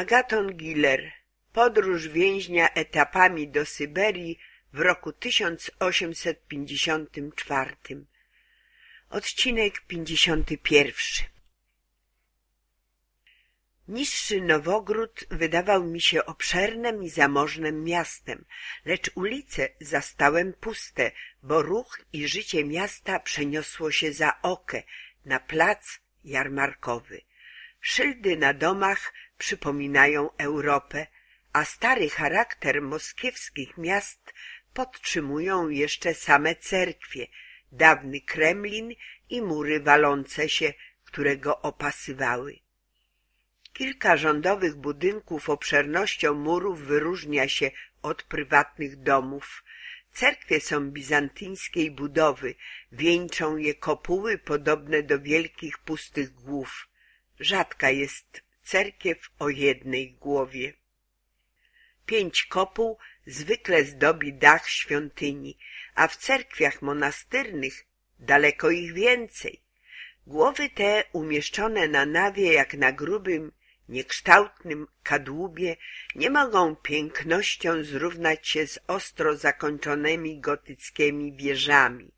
Agaton Giller Podróż więźnia etapami do Syberii w roku 1854 Odcinek 51 Niższy Nowogród wydawał mi się obszernym i zamożnym miastem, lecz ulice zastałem puste, bo ruch i życie miasta przeniosło się za Okę, na plac jarmarkowy. Szyldy na domach przypominają Europę, a stary charakter moskiewskich miast podtrzymują jeszcze same cerkwie, dawny Kremlin i mury walące się, które go opasywały. Kilka rządowych budynków obszernością murów wyróżnia się od prywatnych domów. Cerkwie są bizantyńskiej budowy, wieńczą je kopuły podobne do wielkich pustych głów. Rzadka jest cerkiew o jednej głowie. Pięć kopuł zwykle zdobi dach świątyni, a w cerkwiach monastyrnych daleko ich więcej. Głowy te umieszczone na nawie jak na grubym, niekształtnym kadłubie nie mogą pięknością zrównać się z ostro zakończonymi gotyckimi wieżami.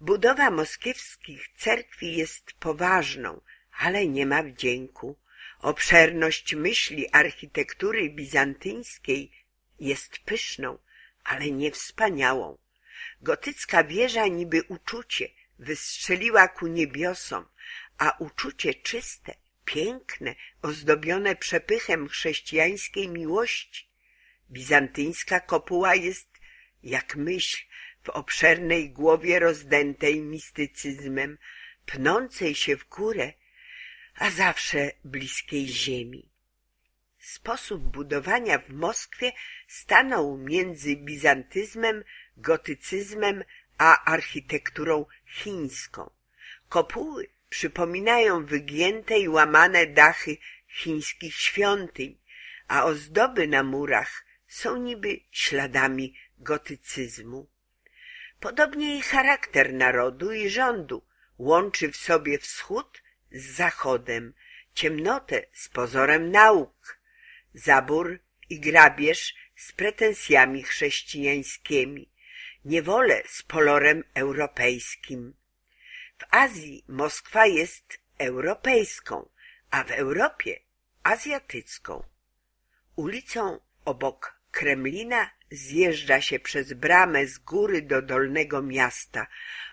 Budowa moskiewskich cerkwi jest poważną, ale nie ma wdzięku. Obszerność myśli architektury bizantyńskiej jest pyszną, ale nie wspaniałą. Gotycka wieża niby uczucie wystrzeliła ku niebiosom, a uczucie czyste, piękne, ozdobione przepychem chrześcijańskiej miłości. Bizantyńska kopuła jest jak myśl w obszernej głowie rozdętej mistycyzmem, pnącej się w górę, a zawsze bliskiej ziemi. Sposób budowania w Moskwie stanął między bizantyzmem, gotycyzmem a architekturą chińską. Kopuły przypominają wygięte i łamane dachy chińskich świątyń, a ozdoby na murach są niby śladami gotycyzmu. Podobnie i charakter narodu i rządu łączy w sobie wschód z zachodem, ciemnotę z pozorem nauk, zabór i grabież z pretensjami chrześcijańskimi, niewolę z polorem europejskim. W Azji Moskwa jest europejską, a w Europie azjatycką. Ulicą obok Kremlina zjeżdża się przez bramę z góry do Dolnego Miasta,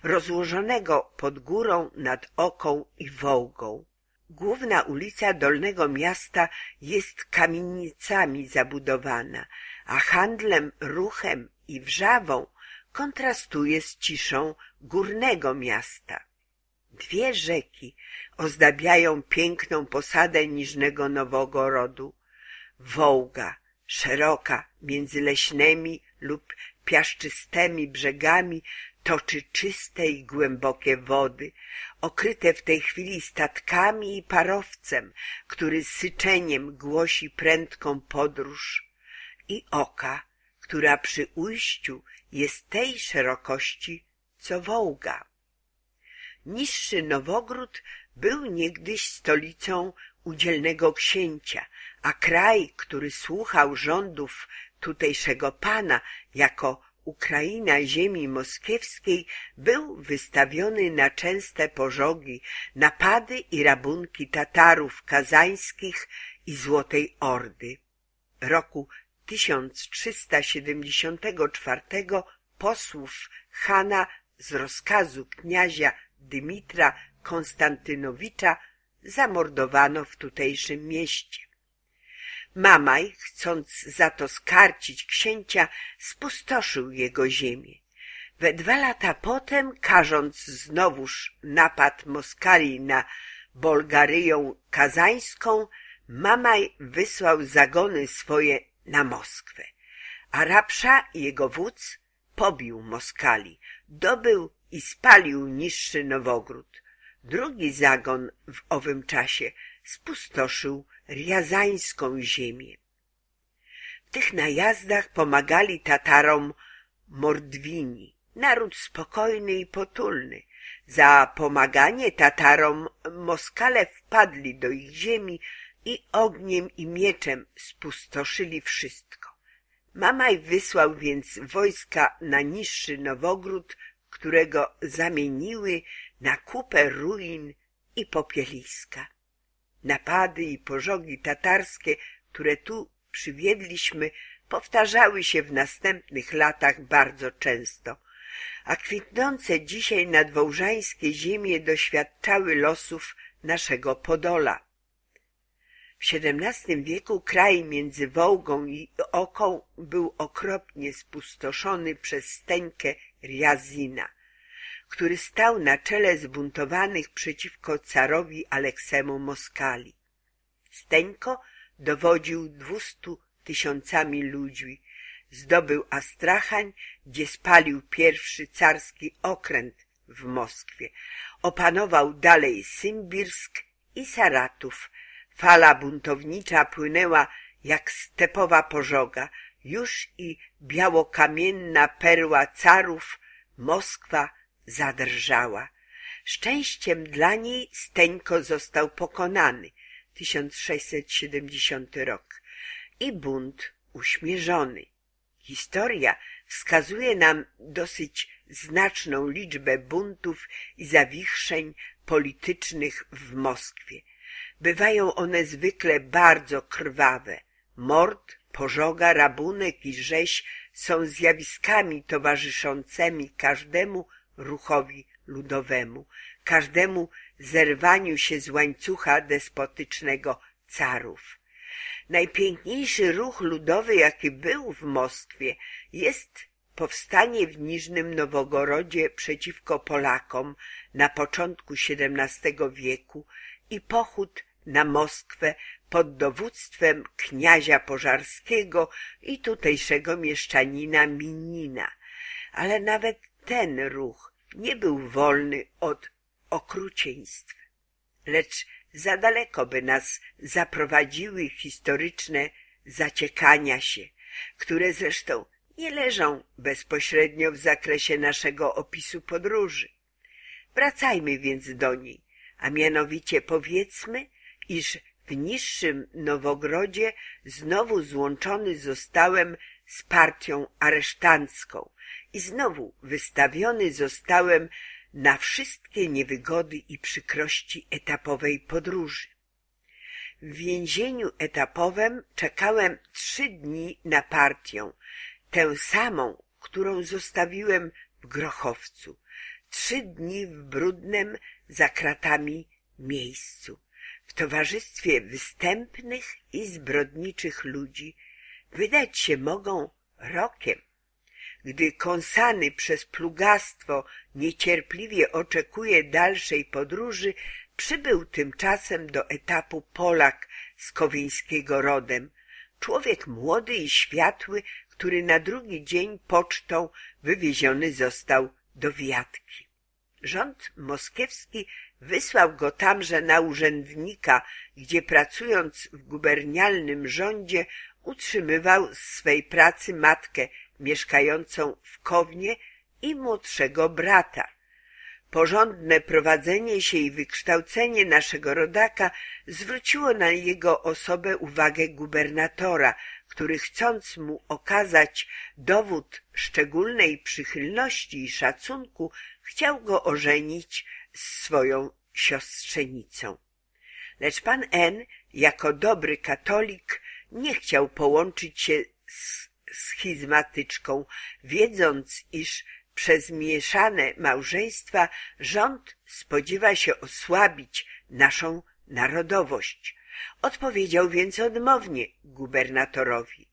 rozłożonego pod górą nad Oką i Wołgą. Główna ulica Dolnego Miasta jest kamienicami zabudowana, a handlem, ruchem i wrzawą kontrastuje z ciszą Górnego Miasta. Dwie rzeki ozdabiają piękną posadę Niżnego Nowogorodu. Wołga, szeroka między leśnymi lub piaszczystymi brzegami, toczy czyste i głębokie wody, okryte w tej chwili statkami i parowcem, który syczeniem głosi prędką podróż, i oka, która przy ujściu jest tej szerokości, co Wołga. Niższy Nowogród był niegdyś stolicą udzielnego księcia, a kraj, który słuchał rządów tutejszego pana jako Ukraina ziemi moskiewskiej, był wystawiony na częste pożogi, napady i rabunki Tatarów kazańskich i Złotej Ordy. Roku 1374 posłów Hana z rozkazu kniazia Dymitra Konstantynowicza zamordowano w tutejszym mieście. Mamaj, chcąc za to skarcić księcia, spustoszył jego ziemię. We dwa lata potem, karząc znowuż napad Moskali na Bolgaryją kazańską, Mamaj wysłał zagony swoje na Moskwę. Arabsza, jego wódz, pobił Moskali, dobył i spalił niższy Nowogród. Drugi zagon w owym czasie spustoszył riazańską ziemię. W tych najazdach pomagali Tatarom Mordwini, naród spokojny i potulny. Za pomaganie Tatarom Moskale wpadli do ich ziemi, i ogniem i mieczem spustoszyli wszystko. Mamaj wysłał więc wojska na niższy Nowogród, którego zamieniły na kupę ruin i popieliska. Napady i pożogi tatarskie, które tu przywiedliśmy, powtarzały się w następnych latach bardzo często, a kwitnące dzisiaj nadwołżańskie ziemie doświadczały losów naszego Podola. W XVII wieku kraj między Wołgą i Oką był okropnie spustoszony przez Steńkę Riazina, który stał na czele zbuntowanych przeciwko carowi Aleksemu Moskali. Steńko dowodził dwustu tysiącami ludzi, zdobył Astrachań, gdzie spalił pierwszy carski okręt w Moskwie. Opanował dalej Symbirsk i Saratów. Fala buntownicza płynęła jak stepowa pożoga. Już i białokamienna perła carów Moskwa zadrżała. Szczęściem dla niej Steńko został pokonany. 1670 rok. I bunt uśmierzony. Historia wskazuje nam dosyć znaczną liczbę buntów i zawichrzeń politycznych w Moskwie. Bywają one zwykle bardzo krwawe. Mord, pożoga, rabunek i rzeź są zjawiskami towarzyszącymi każdemu ruchowi ludowemu, każdemu zerwaniu się z łańcucha despotycznego carów. Najpiękniejszy ruch ludowy, jaki był w Moskwie, jest powstanie w Niżnym Nowogorodzie przeciwko Polakom na początku XVII wieku i pochód na Moskwę pod dowództwem kniazia Pożarskiego i tutejszego mieszczanina Minina. Ale nawet ten ruch nie był wolny od okrucieństw, lecz za daleko by nas zaprowadziły historyczne zaciekania się, które zresztą nie leżą bezpośrednio w zakresie naszego opisu podróży. Wracajmy więc do niej, a mianowicie powiedzmy, iż w niższym Nowogrodzie znowu złączony zostałem z partią aresztancką i znowu wystawiony zostałem na wszystkie niewygody i przykrości etapowej podróży. W więzieniu etapowym czekałem trzy dni na partię, tę samą, którą zostawiłem w Grochowcu. Trzy dni w brudnym, za kratami miejscu, w towarzystwie występnych i zbrodniczych ludzi, wydać się mogą rokiem. Gdy kąsany przez plugastwo niecierpliwie oczekuje dalszej podróży, przybył tymczasem do etapu Polak z Kowieńskiego rodem, człowiek młody i światły, który na drugi dzień pocztą wywieziony został do Wiatki. Rząd moskiewski wysłał go tamże na urzędnika, gdzie pracując w gubernialnym rządzie utrzymywał z swej pracy matkę mieszkającą w Kownie i młodszego brata. Porządne prowadzenie się i wykształcenie naszego rodaka zwróciło na jego osobę uwagę gubernatora, który chcąc mu okazać dowód szczególnej przychylności i szacunku, chciał go ożenić z swoją siostrzenicą. Lecz pan N., jako dobry katolik, nie chciał połączyć się z schizmatyczką, wiedząc, iż przez mieszane małżeństwa rząd spodziewa się osłabić naszą narodowość. Odpowiedział więc odmownie gubernatorowi.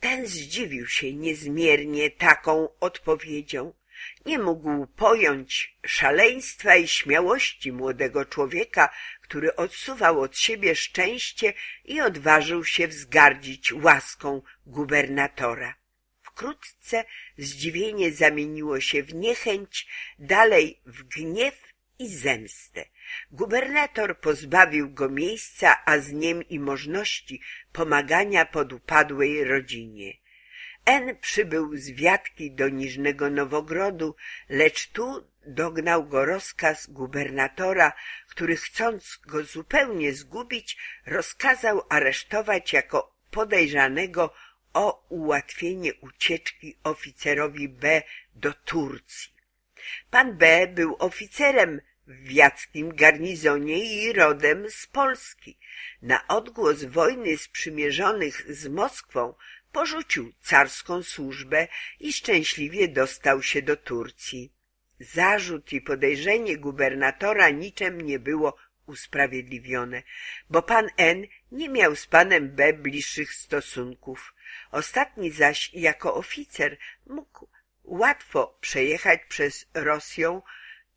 Ten zdziwił się niezmiernie taką odpowiedzią. Nie mógł pojąć szaleństwa i śmiałości młodego człowieka, który odsuwał od siebie szczęście i odważył się wzgardzić łaską gubernatora. Wkrótce zdziwienie zamieniło się w niechęć, dalej w gniew i zemstę. Gubernator pozbawił go miejsca, a z nim i możności pomagania podupadłej rodzinie. N przybył z wiatki do Niżnego Nowogrodu, lecz tu dognał go rozkaz gubernatora, który chcąc go zupełnie zgubić, rozkazał aresztować jako podejrzanego o ułatwienie ucieczki oficerowi B do Turcji. Pan B był oficerem w wiackim garnizonie i rodem z Polski. Na odgłos wojny sprzymierzonych z Moskwą porzucił carską służbę i szczęśliwie dostał się do Turcji. Zarzut i podejrzenie gubernatora niczym nie było usprawiedliwione, bo pan N nie miał z panem B bliższych stosunków. Ostatni zaś jako oficer mógł łatwo przejechać przez Rosję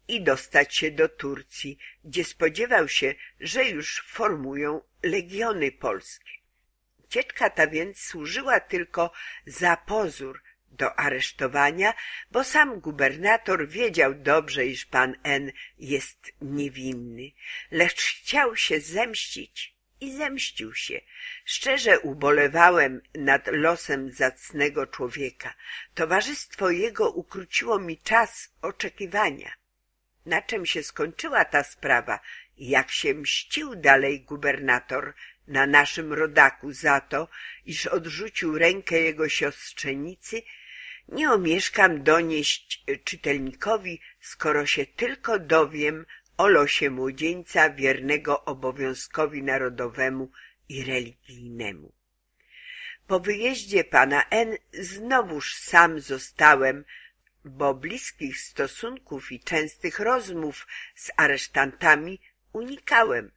i dostać się do Turcji, gdzie spodziewał się, że już formują legiony polskie. Ucieczka ta więc służyła tylko za pozór do aresztowania, bo sam gubernator wiedział dobrze, iż pan N jest niewinny, lecz chciał się zemścić i zemścił się. Szczerze ubolewałem nad losem zacnego człowieka. Towarzystwo jego ukróciło mi czas oczekiwania. Na czym się skończyła ta sprawa jak się mścił dalej gubernator na naszym rodaku za to, iż odrzucił rękę jego siostrzenicy, nie omieszkam donieść czytelnikowi, skoro się tylko dowiem o losie młodzieńca wiernego obowiązkowi narodowemu i religijnemu. Po wyjeździe pana N znowuż sam zostałem, bo bliskich stosunków i częstych rozmów z aresztantami unikałem.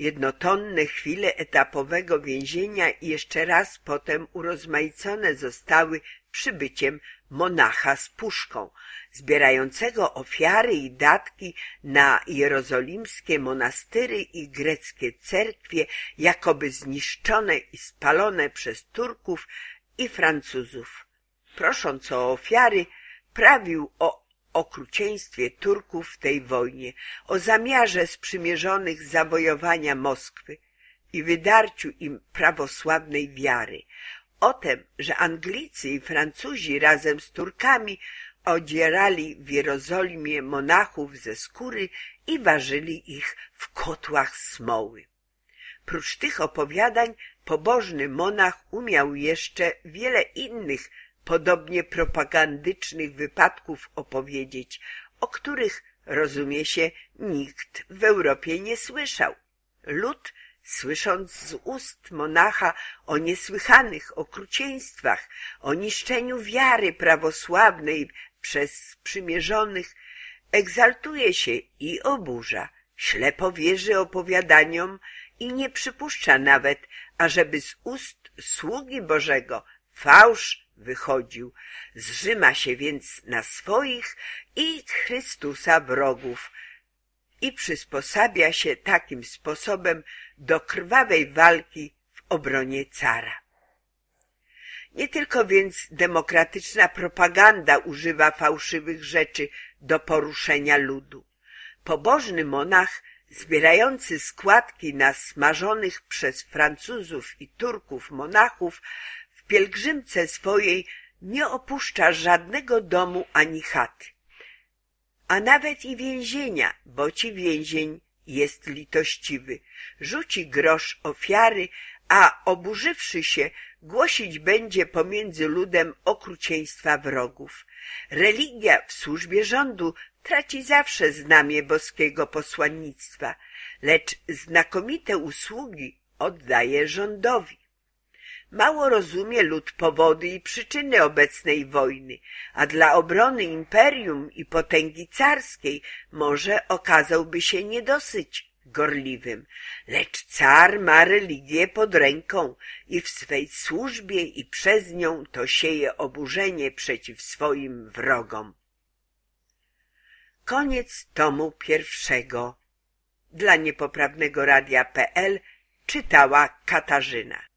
Jednotonne chwile etapowego więzienia jeszcze raz potem urozmaicone zostały przybyciem monacha z puszką, zbierającego ofiary i datki na jerozolimskie monastyry i greckie cerkwie, jakoby zniszczone i spalone przez Turków i Francuzów. Prosząc o ofiary, prawił o okrucieństwie Turków w tej wojnie, o zamiarze sprzymierzonych zawojowania Moskwy i wydarciu im prawosławnej wiary, o tym, że Anglicy i Francuzi razem z Turkami odzierali w Jerozolimie monachów ze skóry i ważyli ich w kotłach smoły. Prócz tych opowiadań pobożny monach umiał jeszcze wiele innych podobnie propagandycznych wypadków opowiedzieć, o których, rozumie się, nikt w Europie nie słyszał. Lud, słysząc z ust monacha o niesłychanych okrucieństwach, o niszczeniu wiary prawosławnej przez sprzymierzonych, egzaltuje się i oburza, ślepo wierzy opowiadaniom i nie przypuszcza nawet, ażeby z ust sługi Bożego fałsz wychodził. Zrzyma się więc na swoich i Chrystusa wrogów i przysposabia się takim sposobem do krwawej walki w obronie cara. Nie tylko więc demokratyczna propaganda używa fałszywych rzeczy do poruszenia ludu. Pobożny monach, zbierający składki na smażonych przez Francuzów i Turków monachów, pielgrzymce swojej nie opuszcza żadnego domu ani chaty, a nawet i więzienia, bo ci więzień jest litościwy. Rzuci grosz ofiary, a oburzywszy się, głosić będzie pomiędzy ludem okrucieństwa wrogów. Religia w służbie rządu traci zawsze znamie boskiego posłannictwa, lecz znakomite usługi oddaje rządowi. Mało rozumie lud powody i przyczyny obecnej wojny, a dla obrony imperium i potęgi carskiej może okazałby się niedosyć gorliwym, lecz car ma religię pod ręką i w swej służbie i przez nią to sieje oburzenie przeciw swoim wrogom. Koniec tomu pierwszego. Dla niepoprawnego radia.pl czytała Katarzyna.